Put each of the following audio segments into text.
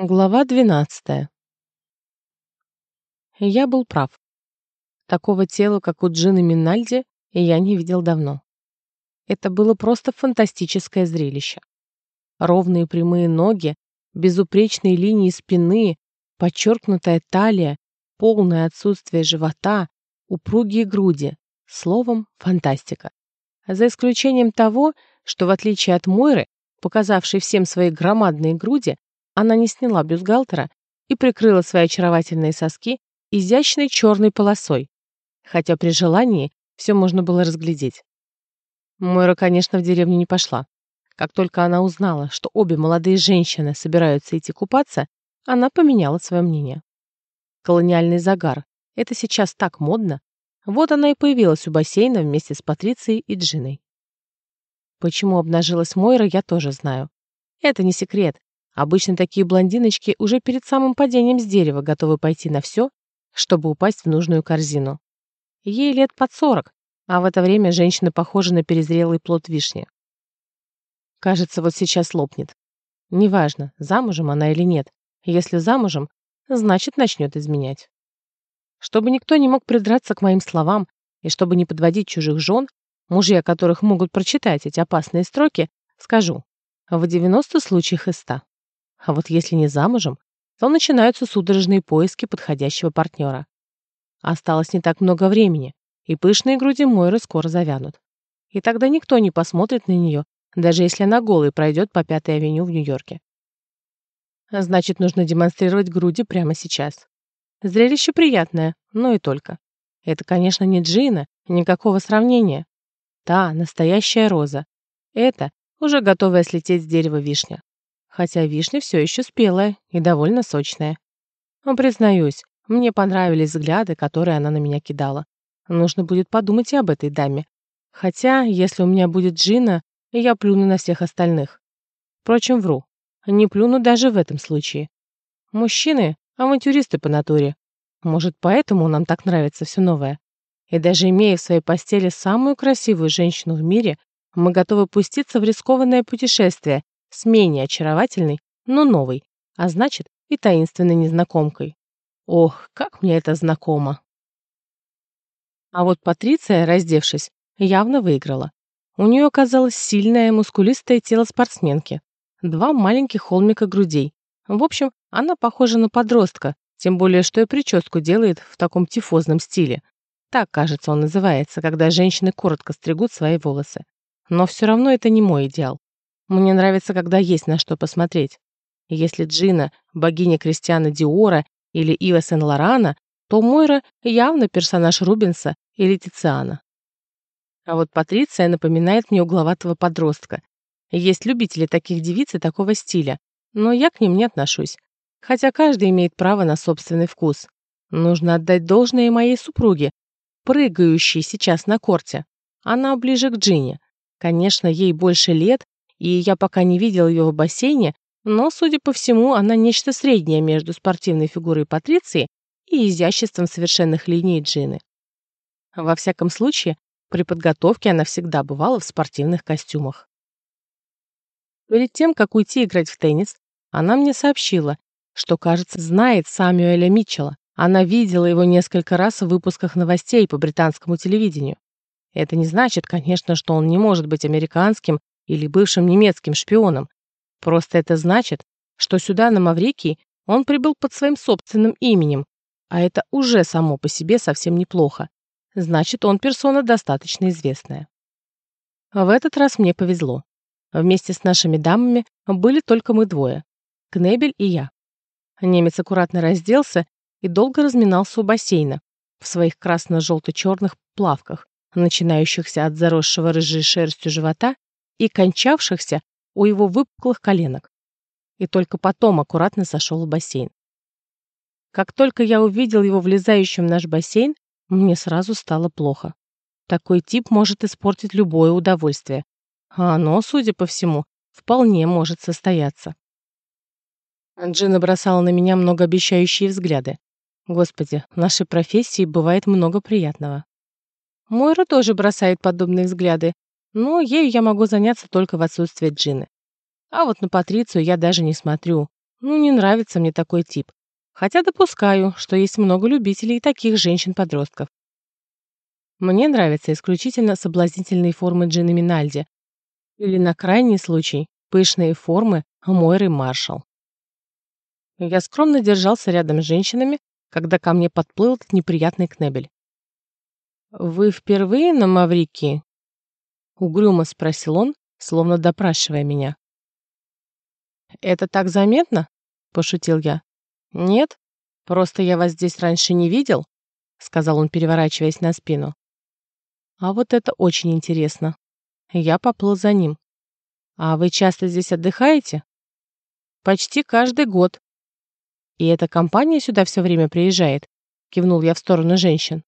Глава 12. Я был прав. Такого тела, как у Джины Минальди, я не видел давно. Это было просто фантастическое зрелище. Ровные прямые ноги, безупречные линии спины, подчеркнутая талия, полное отсутствие живота, упругие груди. Словом, фантастика. За исключением того, что в отличие от Мойры, показавшей всем свои громадные груди, она не сняла бюстгальтера и прикрыла свои очаровательные соски изящной черной полосой, хотя при желании все можно было разглядеть. Мойра, конечно, в деревню не пошла. Как только она узнала, что обе молодые женщины собираются идти купаться, она поменяла свое мнение. Колониальный загар — это сейчас так модно. Вот она и появилась у бассейна вместе с Патрицией и Джиной. Почему обнажилась Мойра, я тоже знаю. Это не секрет, Обычно такие блондиночки уже перед самым падением с дерева готовы пойти на все, чтобы упасть в нужную корзину. Ей лет под сорок, а в это время женщина похожа на перезрелый плод вишни. Кажется, вот сейчас лопнет. Неважно, замужем она или нет. Если замужем, значит, начнет изменять. Чтобы никто не мог придраться к моим словам и чтобы не подводить чужих жен, мужья которых могут прочитать эти опасные строки, скажу, в 90 случаях из 100. А вот если не замужем, то начинаются судорожные поиски подходящего партнера. Осталось не так много времени, и пышные груди Мойры скоро завянут. И тогда никто не посмотрит на нее, даже если она голой пройдет по Пятой авеню в Нью-Йорке. Значит, нужно демонстрировать груди прямо сейчас. Зрелище приятное, но и только. Это, конечно, не Джина, никакого сравнения. Та, настоящая роза. Это уже готовая слететь с дерева вишня хотя вишня все еще спелая и довольно сочная. Признаюсь, мне понравились взгляды, которые она на меня кидала. Нужно будет подумать и об этой даме. Хотя, если у меня будет Джина, я плюну на всех остальных. Впрочем, вру. Не плюну даже в этом случае. Мужчины — авантюристы по натуре. Может, поэтому нам так нравится все новое. И даже имея в своей постели самую красивую женщину в мире, мы готовы пуститься в рискованное путешествие с менее очаровательной, но новой, а значит и таинственной незнакомкой. Ох, как мне это знакомо. А вот Патриция, раздевшись, явно выиграла. У нее оказалось сильное, мускулистое тело спортсменки, два маленьких холмика грудей. В общем, она похожа на подростка, тем более, что и прическу делает в таком тифозном стиле. Так, кажется, он называется, когда женщины коротко стригут свои волосы. Но все равно это не мой идеал. Мне нравится, когда есть на что посмотреть. Если Джина — богиня Кристиана Диора или Ива Сен-Лорана, то Мойра явно персонаж Рубенса или Тициана. А вот Патриция напоминает мне угловатого подростка. Есть любители таких девиц и такого стиля, но я к ним не отношусь. Хотя каждый имеет право на собственный вкус. Нужно отдать должное моей супруге, прыгающей сейчас на корте. Она ближе к Джине. Конечно, ей больше лет, и я пока не видел ее в бассейне, но, судя по всему, она нечто среднее между спортивной фигурой Патриции и изяществом совершенных линий Джины. Во всяком случае, при подготовке она всегда бывала в спортивных костюмах. Перед тем, как уйти играть в теннис, она мне сообщила, что, кажется, знает Самюэля Митчелла. Она видела его несколько раз в выпусках новостей по британскому телевидению. Это не значит, конечно, что он не может быть американским или бывшим немецким шпионом. Просто это значит, что сюда, на Маврикий, он прибыл под своим собственным именем, а это уже само по себе совсем неплохо. Значит, он персона достаточно известная. В этот раз мне повезло. Вместе с нашими дамами были только мы двое. Кнебель и я. Немец аккуратно разделся и долго разминался у бассейна в своих красно-желто-черных плавках, начинающихся от заросшего рыжей шерстью живота и кончавшихся у его выпуклых коленок. И только потом аккуратно сошел в бассейн. Как только я увидел его влезающим в наш бассейн, мне сразу стало плохо. Такой тип может испортить любое удовольствие. А оно, судя по всему, вполне может состояться. Джина бросала на меня многообещающие взгляды. Господи, в нашей профессии бывает много приятного. Мойра тоже бросает подобные взгляды, но ею я могу заняться только в отсутствие Джины. А вот на Патрицию я даже не смотрю. Ну, не нравится мне такой тип. Хотя допускаю, что есть много любителей таких женщин-подростков. Мне нравятся исключительно соблазнительные формы Джины Минальди. Или, на крайний случай, пышные формы Мойры Маршалл. Я скромно держался рядом с женщинами, когда ко мне подплыл этот неприятный кнебель. «Вы впервые на Маврикии?» Угрюмо спросил он, словно допрашивая меня. «Это так заметно?» — пошутил я. «Нет, просто я вас здесь раньше не видел», — сказал он, переворачиваясь на спину. «А вот это очень интересно». Я поплыл за ним. «А вы часто здесь отдыхаете?» «Почти каждый год». «И эта компания сюда все время приезжает?» — кивнул я в сторону женщин.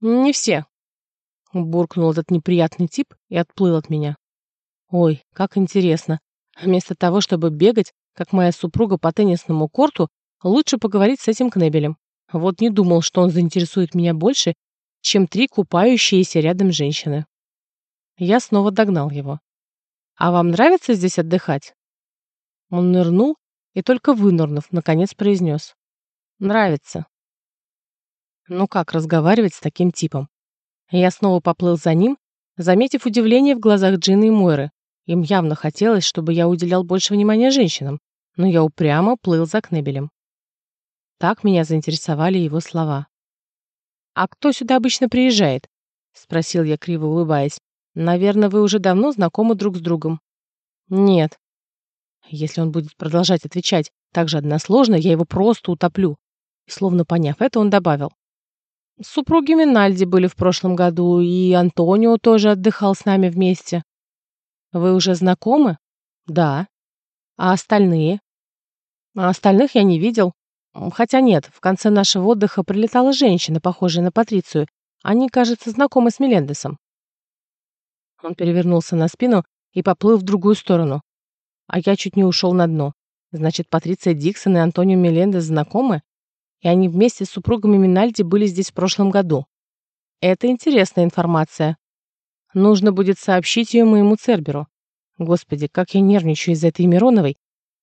«Не все», — буркнул этот неприятный тип и отплыл от меня. «Ой, как интересно. Вместо того, чтобы бегать, как моя супруга по теннисному корту, лучше поговорить с этим Кнебелем. Вот не думал, что он заинтересует меня больше, чем три купающиеся рядом женщины. Я снова догнал его. «А вам нравится здесь отдыхать?» Он нырнул и только вынырнув, наконец произнес. «Нравится». Ну как разговаривать с таким типом? Я снова поплыл за ним, заметив удивление в глазах Джины и Мойры. Им явно хотелось, чтобы я уделял больше внимания женщинам, но я упрямо плыл за Кнебелем. Так меня заинтересовали его слова. «А кто сюда обычно приезжает?» — спросил я, криво улыбаясь. «Наверное, вы уже давно знакомы друг с другом». «Нет». Если он будет продолжать отвечать так же односложно, я его просто утоплю. И словно поняв это, он добавил. Супруги Минальди были в прошлом году, и Антонио тоже отдыхал с нами вместе. Вы уже знакомы? Да. А остальные? А остальных я не видел. Хотя нет, в конце нашего отдыха прилетала женщина, похожая на Патрицию. Они, кажется, знакомы с Мелендесом. Он перевернулся на спину и поплыл в другую сторону. А я чуть не ушел на дно. Значит, Патриция Диксон и Антонио Мелендес знакомы? И они вместе с супругами Минальди были здесь в прошлом году. Это интересная информация. Нужно будет сообщить ее моему Церберу. Господи, как я нервничаю из-за этой Мироновой,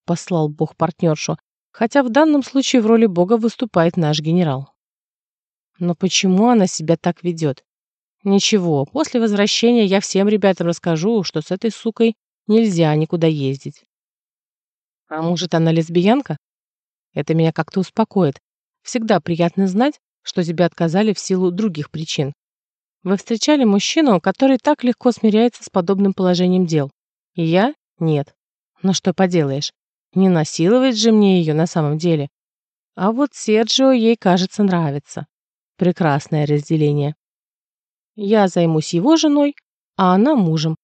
послал Бог партнершу, хотя в данном случае в роли Бога выступает наш генерал. Но почему она себя так ведет? Ничего, после возвращения я всем ребятам расскажу, что с этой сукой нельзя никуда ездить. А может, она лесбиянка? Это меня как-то успокоит. Всегда приятно знать, что тебе отказали в силу других причин. Вы встречали мужчину, который так легко смиряется с подобным положением дел? Я? Нет. Но что поделаешь? Не насиловать же мне ее на самом деле. А вот Серджио ей, кажется, нравится. Прекрасное разделение. Я займусь его женой, а она мужем.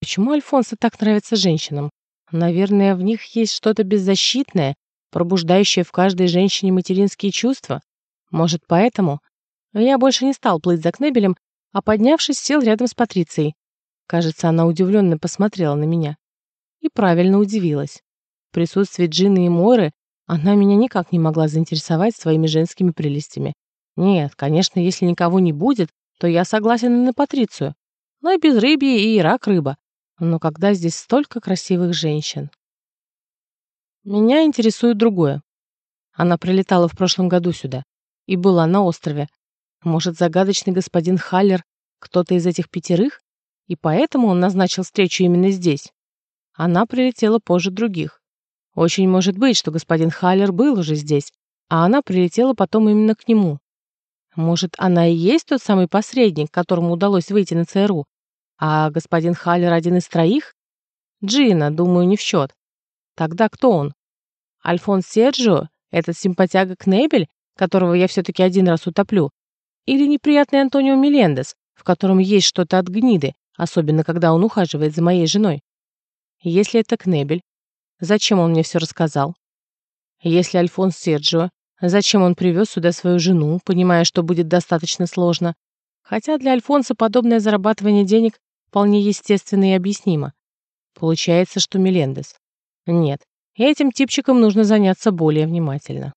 Почему Альфонсо так нравится женщинам? Наверное, в них есть что-то беззащитное, пробуждающее в каждой женщине материнские чувства. Может, поэтому? Я больше не стал плыть за Кнебелем а поднявшись, сел рядом с Патрицией. Кажется, она удивленно посмотрела на меня. И правильно удивилась. В присутствии Джины и Мойры она меня никак не могла заинтересовать своими женскими прелестями. Нет, конечно, если никого не будет, то я согласен и на Патрицию. Но и без рыбьи и рак рыба. Но когда здесь столько красивых женщин? Меня интересует другое. Она прилетала в прошлом году сюда и была на острове, может, загадочный господин Халлер кто-то из этих пятерых? И поэтому он назначил встречу именно здесь. Она прилетела позже других. Очень может быть, что господин Халлер был уже здесь, а она прилетела потом именно к нему. Может, она и есть тот самый посредник, которому удалось выйти на ЦРУ, а господин Халлер один из троих? Джина, думаю, не в счет. Тогда кто он? Альфонс Серджио, этот симпатяга Кнебель, которого я все-таки один раз утоплю, или неприятный Антонио Мелендес, в котором есть что-то от гниды, особенно когда он ухаживает за моей женой? Если это Кнебель, зачем он мне все рассказал? Если Альфонс Серджио, зачем он привез сюда свою жену, понимая, что будет достаточно сложно? Хотя для Альфонса подобное зарабатывание денег вполне естественно и объяснимо. Получается, что Мелендес. Нет, этим типчиком нужно заняться более внимательно.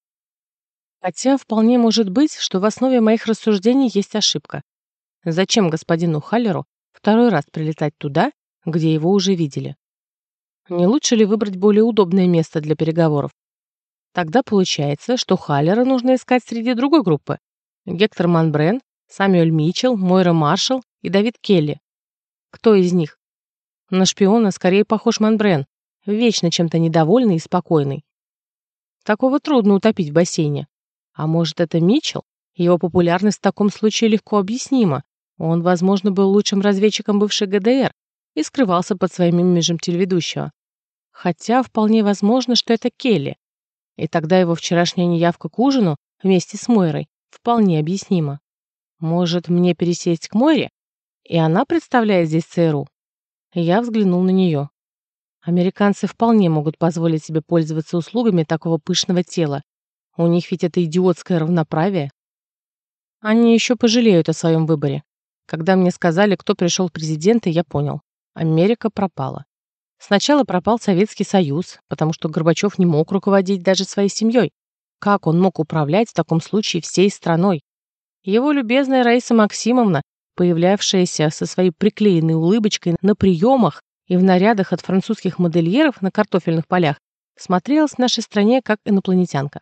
Хотя вполне может быть, что в основе моих рассуждений есть ошибка. Зачем господину Халлеру второй раз прилетать туда, где его уже видели? Не лучше ли выбрать более удобное место для переговоров? Тогда получается, что Халлера нужно искать среди другой группы. Гектор Манбрен, Самюэль Митчелл, Мойра Маршалл и Давид Келли. Кто из них? На шпиона скорее похож Манбрен, вечно чем-то недовольный и спокойный. Такого трудно утопить в бассейне. А может, это Митчелл? Его популярность в таком случае легко объяснима. Он, возможно, был лучшим разведчиком бывшей ГДР и скрывался под своим имиджем телеведущего. Хотя вполне возможно, что это Келли. И тогда его вчерашняя неявка к ужину вместе с Мойрой вполне объяснима. Может, мне пересесть к Мойре? И она представляет здесь ЦРУ? Я взглянул на нее. Американцы вполне могут позволить себе пользоваться услугами такого пышного тела. У них ведь это идиотское равноправие. Они еще пожалеют о своем выборе. Когда мне сказали, кто пришел в президенты, я понял. Америка пропала. Сначала пропал Советский Союз, потому что Горбачев не мог руководить даже своей семьей. Как он мог управлять в таком случае всей страной? Его любезная Раиса Максимовна, появлявшаяся со своей приклеенной улыбочкой на приемах и в нарядах от французских модельеров на картофельных полях, смотрелась в нашей стране как инопланетянка.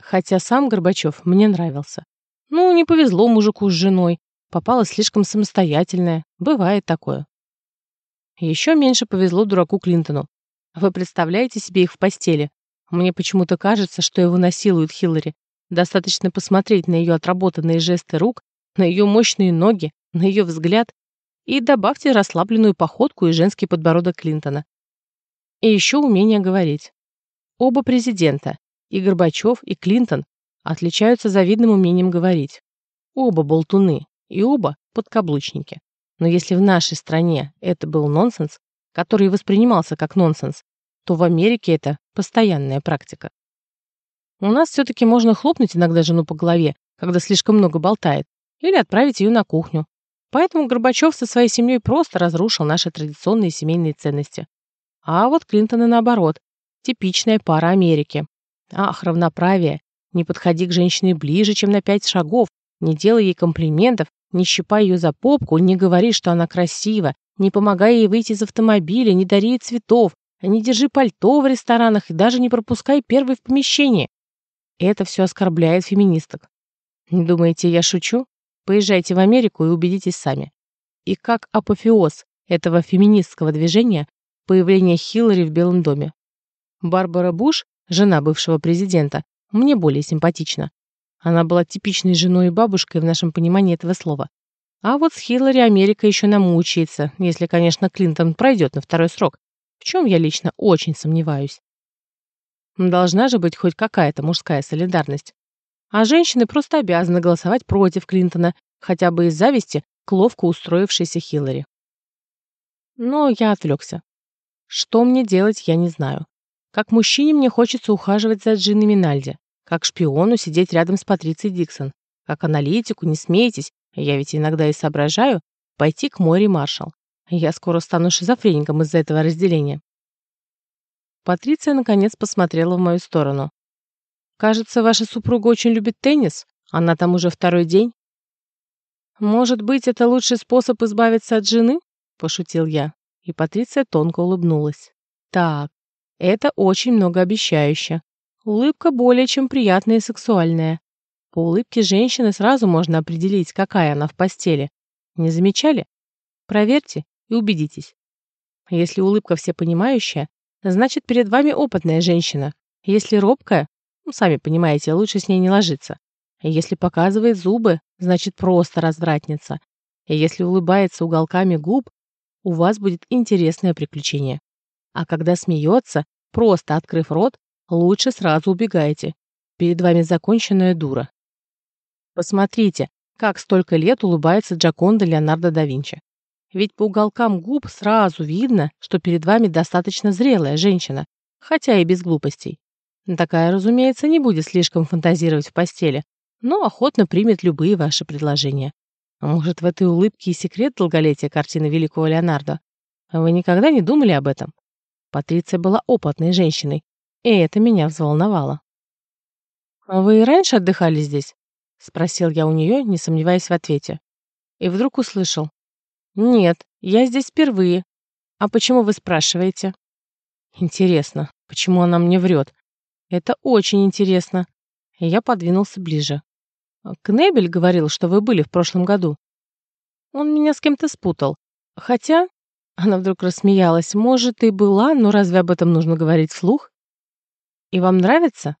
Хотя сам Горбачев мне нравился. Ну, не повезло мужику с женой, попала слишком самостоятельная, бывает такое. Еще меньше повезло дураку Клинтону. Вы представляете себе их в постели? Мне почему-то кажется, что его насилует Хиллари. Достаточно посмотреть на ее отработанные жесты рук, на ее мощные ноги, на ее взгляд и добавьте расслабленную походку и женский подбородок Клинтона. И еще умение говорить. Оба президента, и Горбачев, и Клинтон, отличаются завидным умением говорить. Оба болтуны, и оба подкаблучники. Но если в нашей стране это был нонсенс, который воспринимался как нонсенс, то в Америке это постоянная практика. У нас все-таки можно хлопнуть иногда жену по голове, когда слишком много болтает, или отправить ее на кухню. Поэтому Горбачев со своей семьей просто разрушил наши традиционные семейные ценности. А вот Клинтоны наоборот, типичная пара Америки. Ах, равноправие. Не подходи к женщине ближе, чем на пять шагов, не делай ей комплиментов, не щипай ее за попку, не говори, что она красива, не помогай ей выйти из автомобиля, не дари ей цветов, не держи пальто в ресторанах и даже не пропускай первый в помещение. Это все оскорбляет феминисток. Думаете, я шучу? Поезжайте в Америку и убедитесь сами. И как апофеоз этого феминистского движения появление Хиллари в Белом доме. Барбара Буш, жена бывшего президента, мне более симпатична. Она была типичной женой и бабушкой в нашем понимании этого слова. А вот с Хиллари Америка еще намучается, если, конечно, Клинтон пройдет на второй срок, в чем я лично очень сомневаюсь. Должна же быть хоть какая-то мужская солидарность. А женщины просто обязаны голосовать против Клинтона, хотя бы из зависти к ловко устроившейся Хиллари. Но я отвлекся. Что мне делать, я не знаю. Как мужчине мне хочется ухаживать за Джинни Минальди. Как шпиону сидеть рядом с Патрицией Диксон. Как аналитику, не смейтесь, я ведь иногда и соображаю, пойти к Мори Маршалл. Я скоро стану шизофреником из-за этого разделения. Патриция наконец посмотрела в мою сторону. «Кажется, ваша супруга очень любит теннис. Она там уже второй день». «Может быть, это лучший способ избавиться от жены?» – пошутил я. И Патриция тонко улыбнулась. «Так, это очень многообещающе. Улыбка более чем приятная и сексуальная. По улыбке женщины сразу можно определить, какая она в постели. Не замечали? Проверьте и убедитесь. Если улыбка всепонимающая, значит перед вами опытная женщина. Если робкая, ну, сами понимаете, лучше с ней не ложиться. Если показывает зубы, значит просто развратница. И если улыбается уголками губ, у вас будет интересное приключение. А когда смеется, просто открыв рот, лучше сразу убегайте. Перед вами законченная дура. Посмотрите, как столько лет улыбается Джаконда Леонардо да Винчи. Ведь по уголкам губ сразу видно, что перед вами достаточно зрелая женщина, хотя и без глупостей. Такая, разумеется, не будет слишком фантазировать в постели, но охотно примет любые ваши предложения. А может, в этой улыбке и секрет долголетия картины великого Леонардо? Вы никогда не думали об этом? Патриция была опытной женщиной, и это меня взволновало. «Вы и раньше отдыхали здесь?» — спросил я у нее, не сомневаясь в ответе. И вдруг услышал. «Нет, я здесь впервые. А почему вы спрашиваете?» «Интересно, почему она мне врет? Это очень интересно. Я подвинулся ближе. Кнебель говорил, что вы были в прошлом году. Он меня с кем-то спутал. Хотя, она вдруг рассмеялась, может, и была, но разве об этом нужно говорить вслух? И вам нравится?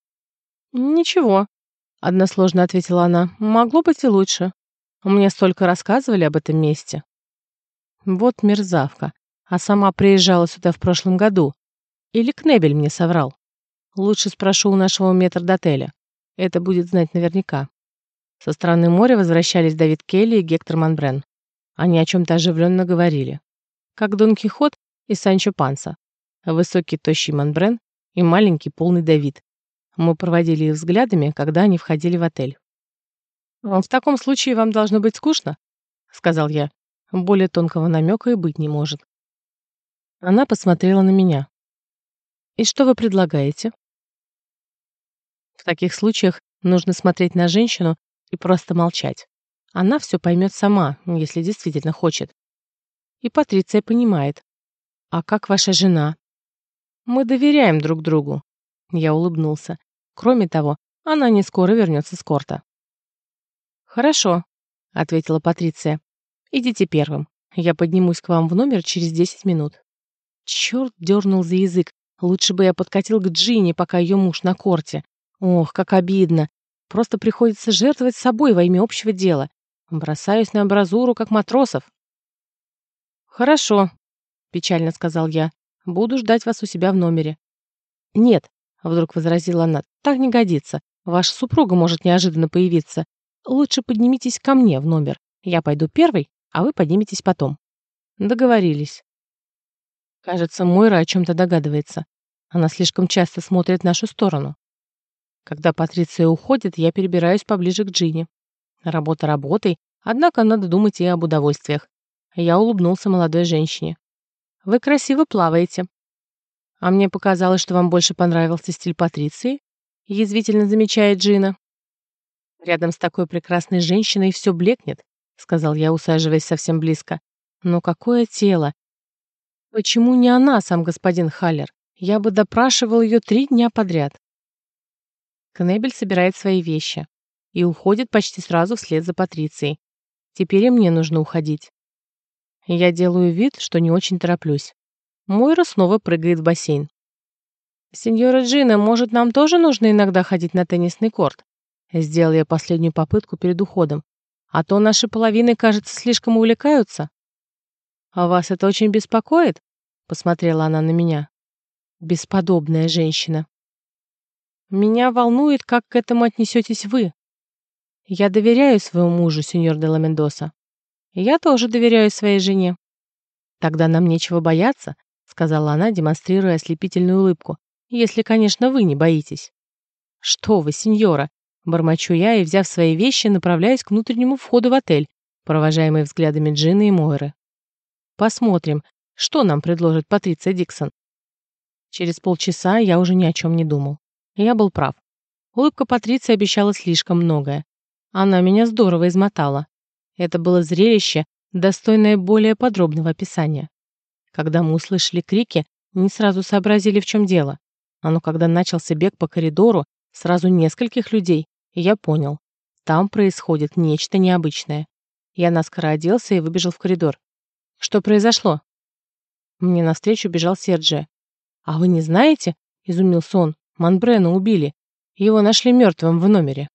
Ничего, односложно ответила она. Могло быть и лучше. Мне столько рассказывали об этом месте. Вот мерзавка. А сама приезжала сюда в прошлом году. Или Кнебель мне соврал. Лучше спрошу у нашего метрдотеля. Это будет знать наверняка. Со стороны моря возвращались Давид Келли и Гектор Манбрен. Они о чем-то оживленно говорили. Как Дон Кихот и Санчо Панса. Высокий тощий Манбрен и маленький полный Давид. Мы проводили их взглядами, когда они входили в отель. «В таком случае вам должно быть скучно», — сказал я. Более тонкого намека и быть не может. Она посмотрела на меня. «И что вы предлагаете?» В таких случаях нужно смотреть на женщину и просто молчать. Она все поймет сама, если действительно хочет. И Патриция понимает. «А как ваша жена?» «Мы доверяем друг другу». Я улыбнулся. Кроме того, она не скоро вернется с корта. «Хорошо», — ответила Патриция. «Идите первым. Я поднимусь к вам в номер через десять минут». Черт дернул за язык. Лучше бы я подкатил к Джинни, пока ее муж на корте. Ох, как обидно. Просто приходится жертвовать собой во имя общего дела. Бросаюсь на абразуру, как матросов. «Хорошо», — печально сказал я. «Буду ждать вас у себя в номере». «Нет», — вдруг возразила она, — «так не годится. Ваша супруга может неожиданно появиться. Лучше поднимитесь ко мне в номер. Я пойду первый, а вы подниметесь потом». Договорились. Кажется, Мойра о чем-то догадывается. Она слишком часто смотрит в нашу сторону. Когда Патриция уходит, я перебираюсь поближе к Джинни. Работа работой, однако надо думать и об удовольствиях. Я улыбнулся молодой женщине. «Вы красиво плаваете». «А мне показалось, что вам больше понравился стиль Патриции», язвительно замечает Джина. «Рядом с такой прекрасной женщиной все блекнет», сказал я, усаживаясь совсем близко. «Но какое тело! Почему не она, сам господин Халлер? Я бы допрашивал ее три дня подряд». Кнебель собирает свои вещи и уходит почти сразу вслед за Патрицией. Теперь и мне нужно уходить. Я делаю вид, что не очень тороплюсь. Мойра снова прыгает в бассейн. «Сеньора Джина, может, нам тоже нужно иногда ходить на теннисный корт?» Сделал я последнюю попытку перед уходом. «А то наши половины, кажется, слишком увлекаются». «А вас это очень беспокоит?» Посмотрела она на меня. «Бесподобная женщина». Меня волнует, как к этому отнесетесь вы. Я доверяю своему мужу, сеньор де ла Мендоса. Я тоже доверяю своей жене. Тогда нам нечего бояться, сказала она, демонстрируя ослепительную улыбку. Если, конечно, вы не боитесь. Что вы, сеньора? Бормочу я и, взяв свои вещи, направляюсь к внутреннему входу в отель, провожаемый взглядами Джины и Мойры. Посмотрим, что нам предложит Патриция Диксон. Через полчаса я уже ни о чем не думал. Я был прав. Улыбка Патриции обещала слишком многое. Она меня здорово измотала. Это было зрелище, достойное более подробного описания. Когда мы услышали крики, не сразу сообразили, в чем дело. А но когда начался бег по коридору, сразу нескольких людей, я понял. Там происходит нечто необычное. Я наскоро оделся и выбежал в коридор. Что произошло? Мне навстречу бежал Серджи. «А вы не знаете?» — изумился он. Манбрена убили. Его нашли мертвым в номере.